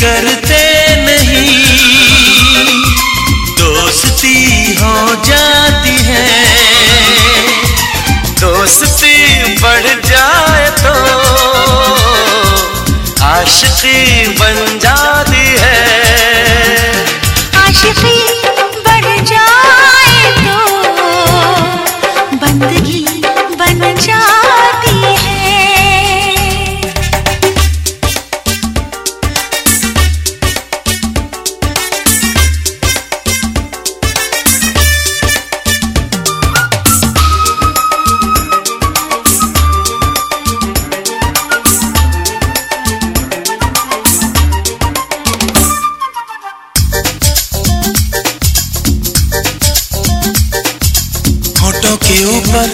कर के ऊपर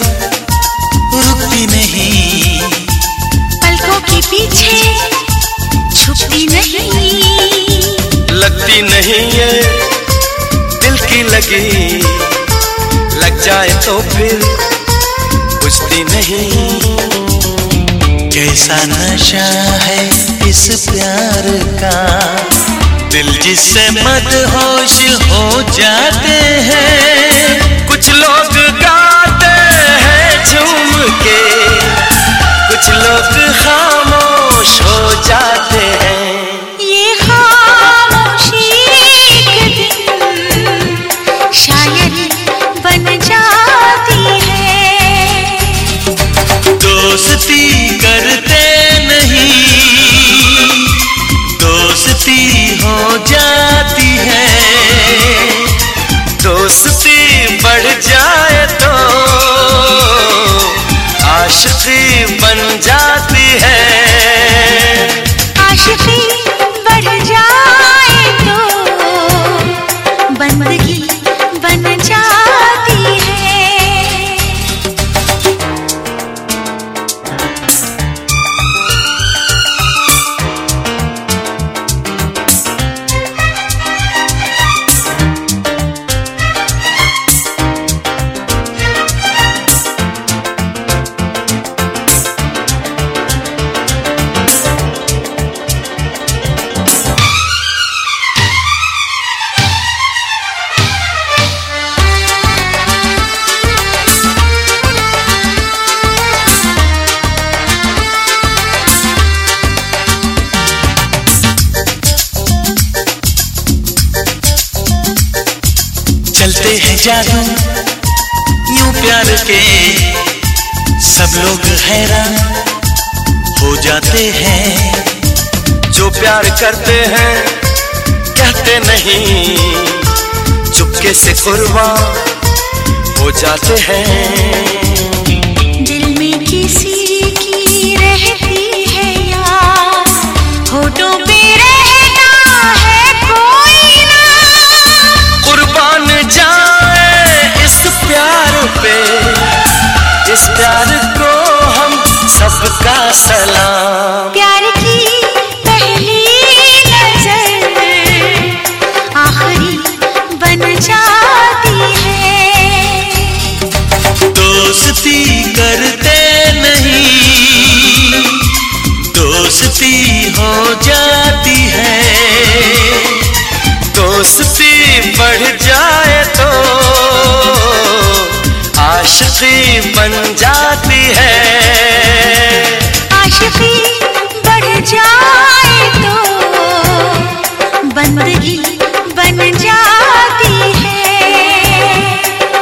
रुकती नहीं। पलकों के पीछे छुपती नहीं। लगती नहीं ये दिल की लगी। लग जाए तो फिर बुझती नहीं। कैसा नशा है इस प्यार का? दिल जिससे मत होश हो जाते हैं। कुछ लोग लोग खामोश हो जाते हैं। ये खामोशी एक दिन शायद बन जाती है। दोस्ती करते नहीं दोस्ती हो जाती है। दोस्ती बढ़ जाए तो आशिकी बन जाती चलते हैं जादू, यूँ प्यार के। सब लोग हैरान हो जाते हैं। जो प्यार करते हैं, कहते नहीं। चुपके से कुर्बान हो जाते हैं। इस को हम सबका सलाम। प्यार की पहली नज़र आखिरी बन जाती बन जाती है। आशिकी बढ़ जाए तो। बंदगी बन जाती है।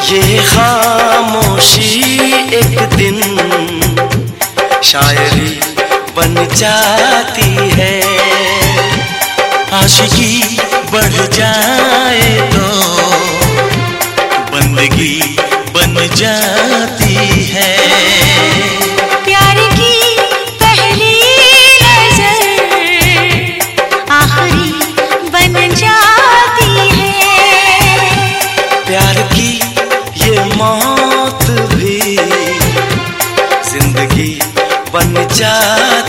ये खामोशी एक दिन शायरी बन जाती है। आशिकी बढ़ जाए तो। बंदगी जाती है। प्यार की पहली नज़र आखिरी बन जाती है। प्यार की ये मौत भी ज़िंदगी बन जाती